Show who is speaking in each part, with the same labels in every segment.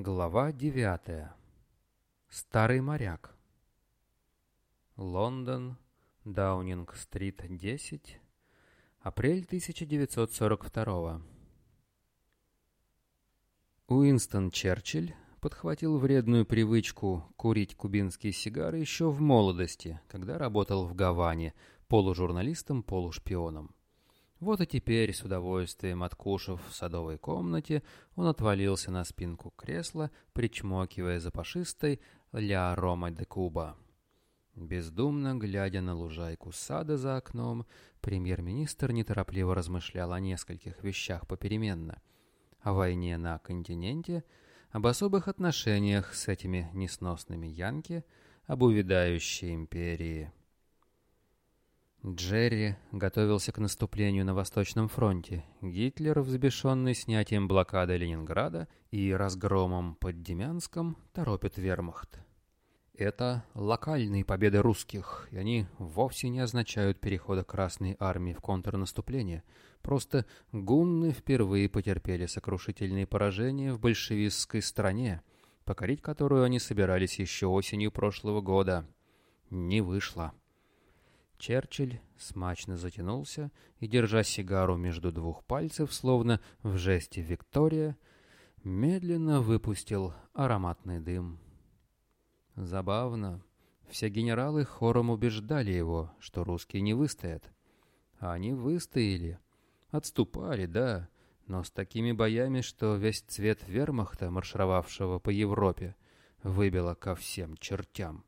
Speaker 1: Глава девятая. Старый моряк. Лондон, Даунинг-стрит, 10. Апрель 1942. Уинстон Черчилль подхватил вредную привычку курить кубинские сигары еще в молодости, когда работал в Гаване полужурналистом-полушпионом. Вот и теперь, с удовольствием откушав в садовой комнате, он отвалился на спинку кресла, причмокивая запашистой «Ля Рома де Куба». Бездумно глядя на лужайку сада за окном, премьер-министр неторопливо размышлял о нескольких вещах попеременно. О войне на континенте, об особых отношениях с этими несносными янки, об увядающей империи – Джерри готовился к наступлению на Восточном фронте. Гитлер, взбешенный снятием блокады Ленинграда и разгромом под Демянском, торопит вермахт. Это локальные победы русских, и они вовсе не означают перехода Красной Армии в контрнаступление. Просто гунны впервые потерпели сокрушительные поражения в большевистской стране, покорить которую они собирались еще осенью прошлого года. Не вышло. Черчилль смачно затянулся и, держа сигару между двух пальцев, словно в жесте Виктория, медленно выпустил ароматный дым. Забавно. Все генералы хором убеждали его, что русские не выстоят. А они выстояли. Отступали, да, но с такими боями, что весь цвет вермахта, маршировавшего по Европе, выбило ко всем чертям.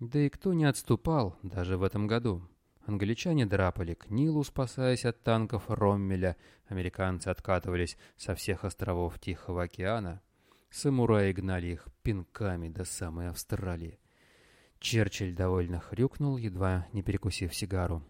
Speaker 1: Да и кто не отступал даже в этом году? Англичане драпали к Нилу, спасаясь от танков Роммеля, американцы откатывались со всех островов Тихого океана, самураи гнали их пинками до самой Австралии. Черчилль довольно хрюкнул, едва не перекусив сигару.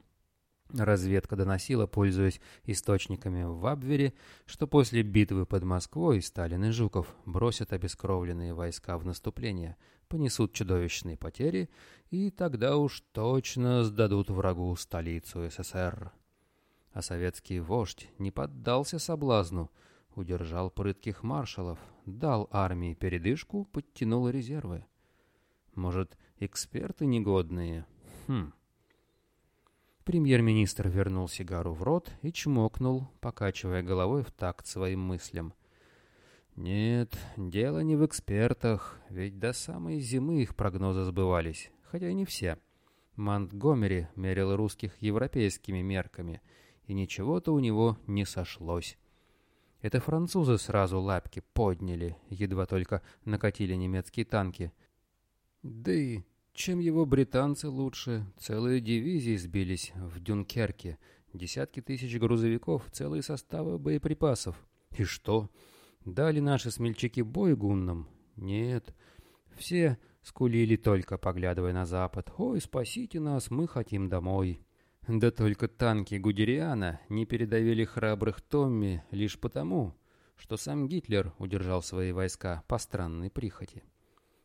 Speaker 1: Разведка доносила, пользуясь источниками в Абвере, что после битвы под Москвой Сталин и Жуков бросят обескровленные войска в наступление, понесут чудовищные потери и тогда уж точно сдадут врагу столицу СССР. А советский вождь не поддался соблазну, удержал прытких маршалов, дал армии передышку, подтянул резервы. Может, эксперты негодные? Хм... Премьер-министр вернул сигару в рот и чмокнул, покачивая головой в такт своим мыслям. Нет, дело не в экспертах, ведь до самой зимы их прогнозы сбывались, хотя и не все. Монтгомери мерил русских европейскими мерками, и ничего-то у него не сошлось. Это французы сразу лапки подняли, едва только накатили немецкие танки. Да и чем его британцы лучше? Целые дивизии сбились в Дюнкерке, десятки тысяч грузовиков, целые составы боеприпасов. И что? Дали наши смельчаки бой гуннам? Нет. Все скулили только, поглядывая на запад. «Ой, спасите нас, мы хотим домой». Да только танки Гудериана не передавили храбрых Томми лишь потому, что сам Гитлер удержал свои войска по странной прихоти.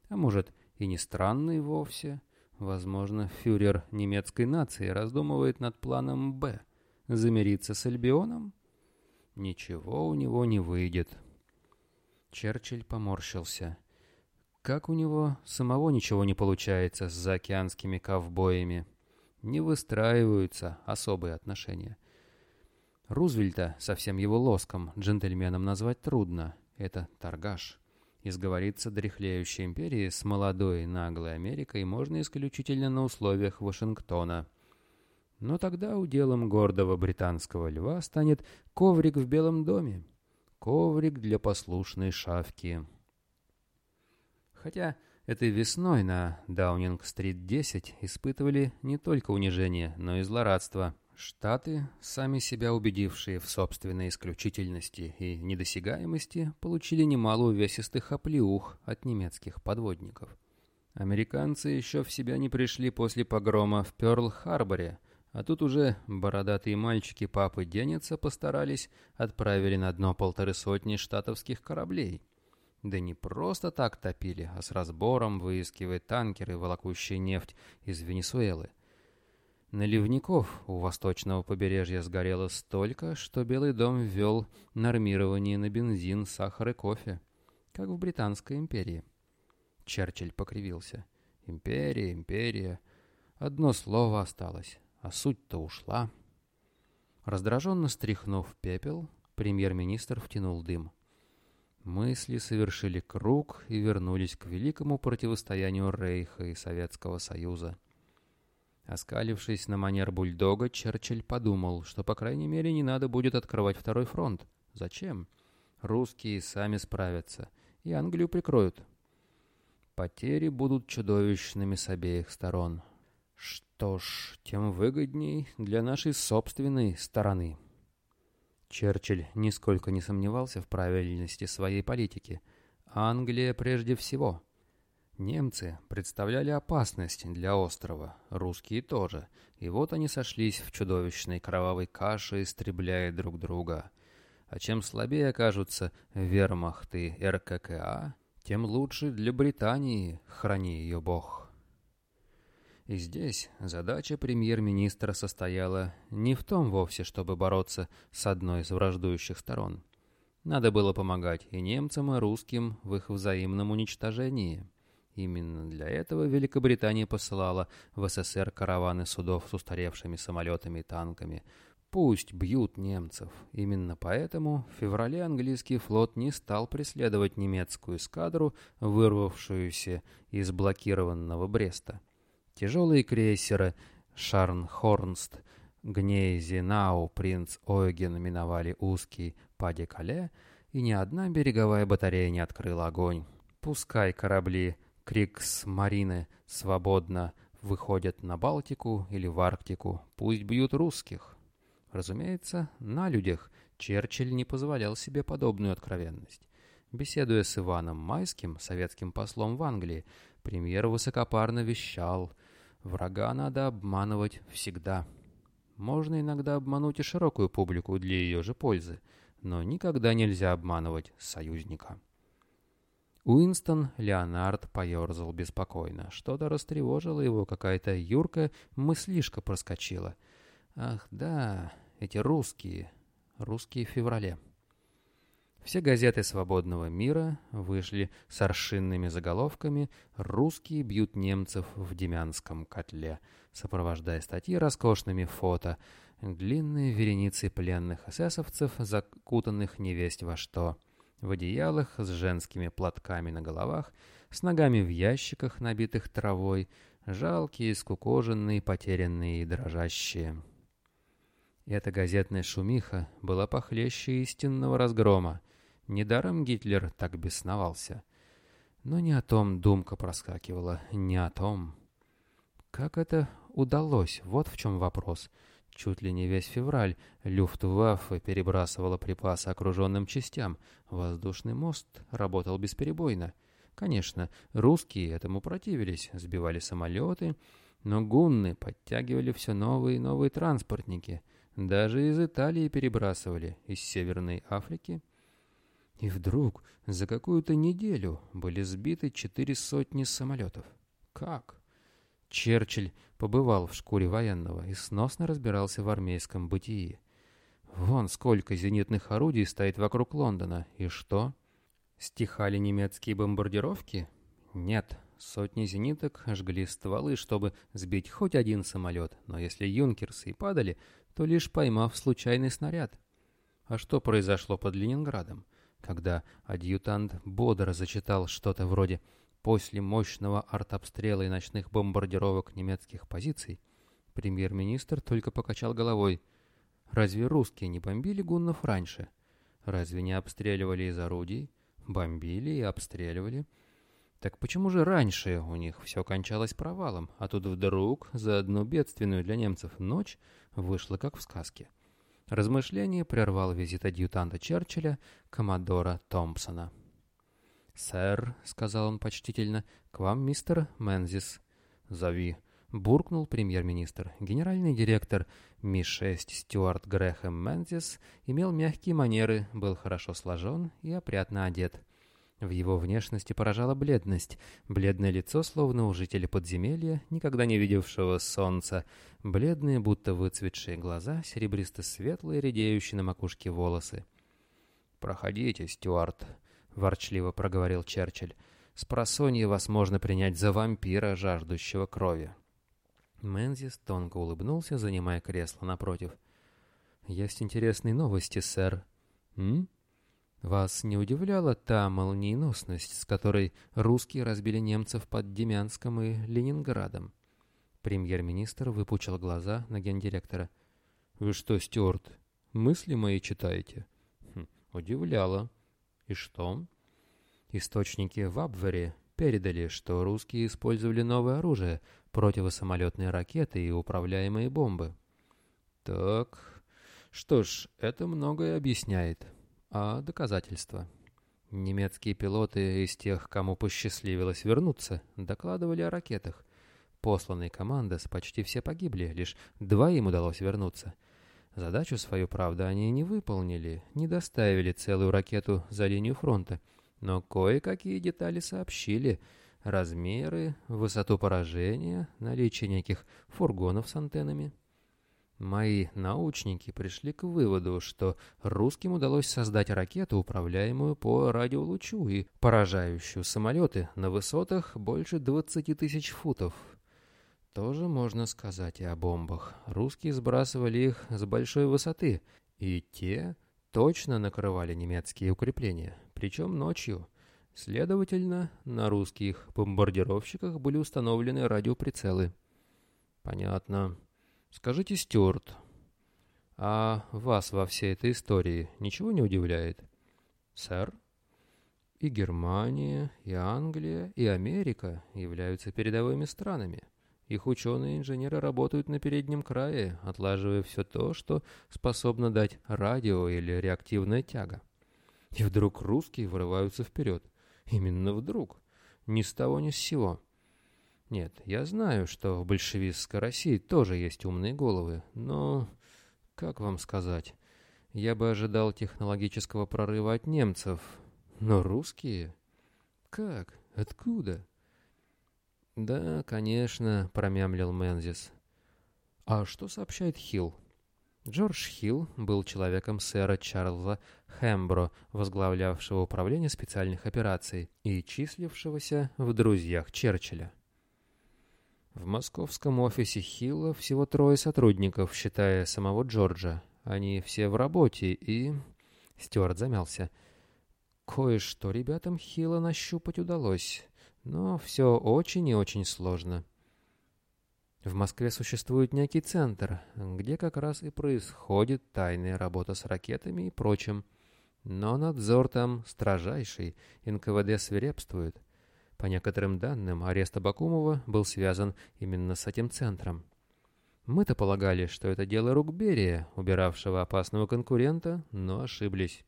Speaker 1: А может, и не странный вовсе. Возможно, фюрер немецкой нации раздумывает над планом «Б» — замириться с Альбионом? Ничего у него не выйдет. Черчилль поморщился. Как у него самого ничего не получается с заокеанскими ковбоями? Не выстраиваются особые отношения. Рузвельта со всем его лоском джентльменом назвать трудно. Это торгаш. Изговориться дряхлеющей империи с молодой наглой Америкой можно исключительно на условиях Вашингтона. Но тогда уделом гордого британского льва станет коврик в Белом доме. Коврик для послушной шавки. Хотя этой весной на Даунинг-стрит 10 испытывали не только унижение, но и злорадство – Штаты, сами себя убедившие в собственной исключительности и недосягаемости, получили немало увесистых оплеух от немецких подводников. Американцы еще в себя не пришли после погрома в Пёрл-Харборе, а тут уже бородатые мальчики папы Денниса постарались, отправили на дно полторы сотни штатовских кораблей. Да не просто так топили, а с разбором выискивая танкеры, волокущие нефть из Венесуэлы – Наливников у восточного побережья сгорело столько, что Белый дом ввел нормирование на бензин, сахар и кофе. как в Британской империи. Черчилль покривился. Империя, империя. Одно слово осталось, а суть-то ушла. Раздраженно стряхнув пепел, премьер-министр втянул дым. Мысли совершили круг и вернулись к великому противостоянию Рейха и Советского Союза. Оскалившись на манер бульдога, Черчилль подумал, что, по крайней мере, не надо будет открывать второй фронт. Зачем? Русские сами справятся, и Англию прикроют. Потери будут чудовищными с обеих сторон. Что ж, тем выгодней для нашей собственной стороны. Черчилль нисколько не сомневался в правильности своей политики. Англия прежде всего. Немцы представляли опасность для острова, русские тоже, и вот они сошлись в чудовищной кровавой каше, истребляя друг друга. А чем слабее окажутся вермахт и РККА, тем лучше для Британии, храни ее Бог. И здесь задача премьер-министра состояла не в том вовсе, чтобы бороться с одной из враждующих сторон. Надо было помогать и немцам, и русским в их взаимном уничтожении. Именно для этого Великобритания посылала в СССР караваны судов с устаревшими самолетами и танками, Пусть бьют немцев. Именно поэтому в феврале английский флот не стал преследовать немецкую эскадру, вырвавшуюся из блокированного Бреста. Тяжелые крейсеры «Шарнхорнст», «Гнейзенау», «Принц Ойген» миновали узкий Паде-Кале, и ни одна береговая батарея не открыла огонь. Пускай корабли «Крикс-Марины» свободно выходят на Балтику или в Арктику, пусть бьют русских. Разумеется, на людях Черчилль не позволял себе подобную откровенность. Беседуя с Иваном Майским, советским послом в Англии, премьер высокопарно вещал «Врага надо обманывать всегда». Можно иногда обмануть и широкую публику для ее же пользы, но никогда нельзя обманывать союзника. Уинстон Леонард поерзал беспокойно. Что-то растревожило его, какая-то юркая мыслишка проскочила. «Ах, да, эти русские, русские в феврале. Все газеты свободного мира вышли с аршинными заголовками «Русские бьют немцев в Демянском котле», сопровождая статьи роскошными фото, длинные вереницы пленных эсэсовцев, закутанных невесть во что, в одеялах с женскими платками на головах, с ногами в ящиках, набитых травой, жалкие, скукоженные, потерянные и дрожащие. Эта газетная шумиха была похлеще истинного разгрома. Недаром Гитлер так бесновался. Но не о том думка проскакивала, не о том. Как это удалось? Вот в чем вопрос. Чуть ли не весь февраль Люфтваффе перебрасывала припасы окруженным частям. Воздушный мост работал бесперебойно. Конечно, русские этому противились, сбивали самолеты, но гунны подтягивали все новые и новые транспортники — даже из Италии перебрасывали, из Северной Африки. И вдруг за какую-то неделю были сбиты четыре сотни самолетов. Как? Черчилль побывал в шкуре военного и сносно разбирался в армейском бытии. Вон сколько зенитных орудий стоит вокруг Лондона. И что? Стихали немецкие бомбардировки? Нет, сотни зениток жгли стволы, чтобы сбить хоть один самолет, но если юнкерсы и падали, то лишь поймав случайный снаряд. А что произошло под Ленинградом, когда адъютант бодро зачитал что-то вроде «После мощного артобстрела и ночных бомбардировок немецких позиций» премьер-министр только покачал головой. Разве русские не бомбили гуннов раньше? Разве не обстреливали из орудий? Бомбили и обстреливали. Так почему же раньше у них все кончалось провалом, а тут вдруг за одну бедственную для немцев ночь вышло как в сказке. Размышление прервал визит адъютанта Черчилля, коммодора Томпсона. «Сэр», — сказал он почтительно, — «к вам мистер Мензис». «Зови», — буркнул премьер-министр. Генеральный директор Ми-6 Стюарт Грэхэм Мензис имел мягкие манеры, был хорошо сложен и опрятно одет. В его внешности поражала бледность. Бледное лицо, словно у жителя подземелья, никогда не видевшего солнца. Бледные, будто выцветшие глаза, серебристо-светлые, редеющие на макушке волосы. «Проходите, Стюарт», — ворчливо проговорил Черчилль. «С просонья вас можно принять за вампира, жаждущего крови». Мензис тонко улыбнулся, занимая кресло напротив. «Есть интересные новости, сэр». «М? Вас не удивляла та молниеносность, с которой русские разбили немцев под Демянском и Ленинградом?» Премьер-министр выпучил глаза на гендиректора. «Вы что, Стюарт, мысли мои читаете?» хм, «Удивляло. И что?» Источники в Абвере передали, что русские использовали новое оружие, противосамолетные ракеты и управляемые бомбы. Так, что ж, это многое объясняет. А доказательства? Немецкие пилоты из тех, кому посчастливилось вернуться, докладывали о ракетах. Посланные командос почти все погибли, лишь двоим удалось вернуться. Задачу свою, правда, они не выполнили, не доставили целую ракету за линию фронта, но кое-какие детали сообщили. Размеры, высоту поражения, наличие неких фургонов с антеннами. Мои научники пришли к выводу, что русским удалось создать ракету, управляемую по радиолучу и поражающую самолеты на высотах больше 20 тысяч футов. Тоже можно сказать и о бомбах. Русские сбрасывали их с большой высоты, и те точно накрывали немецкие укрепления, причем ночью. Следовательно, на русских бомбардировщиках были установлены радиоприцелы. Понятно. Скажите, Стюарт, а вас во всей этой истории ничего не удивляет? Сэр? И Германия, и Англия, и Америка являются передовыми странами. Их ученые и инженеры работают на переднем крае, отлаживая все то, что способно дать радио или реактивная тяга. И вдруг русские вырываются вперед. Именно вдруг. Ни с того, ни с сего. Нет, я знаю, что в большевистской России тоже есть умные головы, но... Как вам сказать? Я бы ожидал технологического прорыва от немцев. Но русские? Как? Откуда? «Да, конечно», — промямлил Мензис. «А что сообщает Хилл?» Джордж Хилл был человеком сэра Чарльза Хэмбро, возглавлявшего управление специальных операций и числившегося в друзьях Черчилля. В московском офисе Хилла всего трое сотрудников, считая самого Джорджа. Они все в работе и... Стюарт замялся. Кое-что ребятам Хилла нащупать удалось. Но все очень и очень сложно. В Москве существует некий центр, где как раз и происходит тайная работа с ракетами и прочим. Но надзор там строжайший, НКВД свирепствует. По некоторым данным, арест Абакумова был связан именно с этим центром. Мы-то полагали, что это дело рук Берия, убиравшего опасного конкурента, но ошиблись.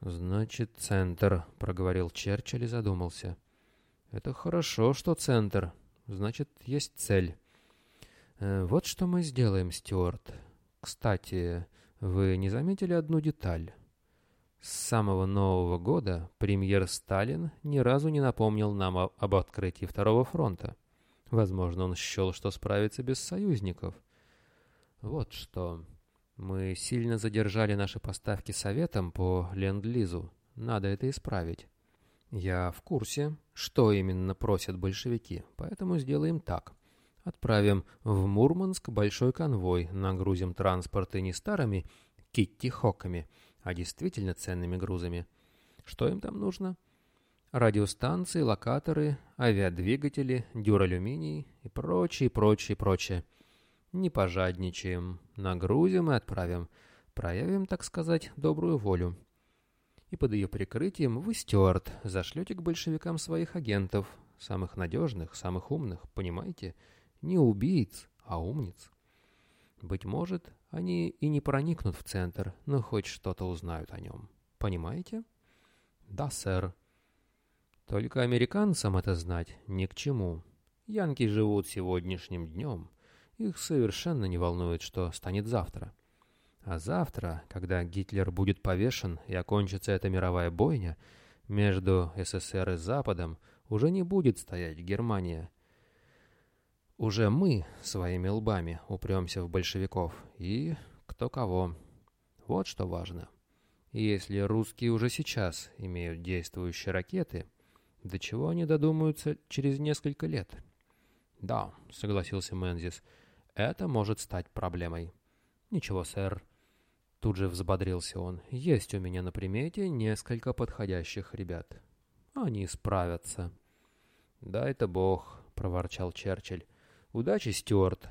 Speaker 1: «Значит, центр», — проговорил Черчилль и задумался. — это хорошо, что центр. Значит, есть цель. Э, вот что мы сделаем, Стюарт. Кстати, вы не заметили одну деталь? С самого Нового года премьер Сталин ни разу не напомнил нам об открытии Второго фронта. Возможно, он счел, что справится без союзников. Вот что. Мы сильно задержали наши поставки советам по Ленд-Лизу. Надо это исправить. Я в курсе, что именно просят большевики, поэтому сделаем так. Отправим в Мурманск большой конвой, нагрузим транспорты не старыми китти-хоками, а действительно ценными грузами. Что им там нужно? Радиостанции, локаторы, авиадвигатели, дюралюминий и прочее, прочее, прочее. Не пожадничаем, нагрузим и отправим. Проявим, так сказать, добрую волю и под ее прикрытием вы, Стюарт, зашлете к большевикам своих агентов, самых надежных, самых умных, понимаете? Не убийц, а умниц. Быть может, они и не проникнут в центр, но хоть что-то узнают о нем. Понимаете? Да, сэр. Только американцам это знать ни к чему. Янки живут сегодняшним днем. Их совершенно не волнует, что станет завтра. А завтра, когда Гитлер будет повешен и окончится эта мировая бойня, между СССР и Западом уже не будет стоять Германия. Уже мы своими лбами упремся в большевиков, и кто кого. Вот что важно. Если русские уже сейчас имеют действующие ракеты, до чего они додумаются через несколько лет? Да, согласился Мензис, это может стать проблемой. Ничего, сэр. Тут же взбодрился он. Есть у меня на примете несколько подходящих ребят. Они справятся. Да это бог, проворчал Черчилль. Удачи, Стюарт.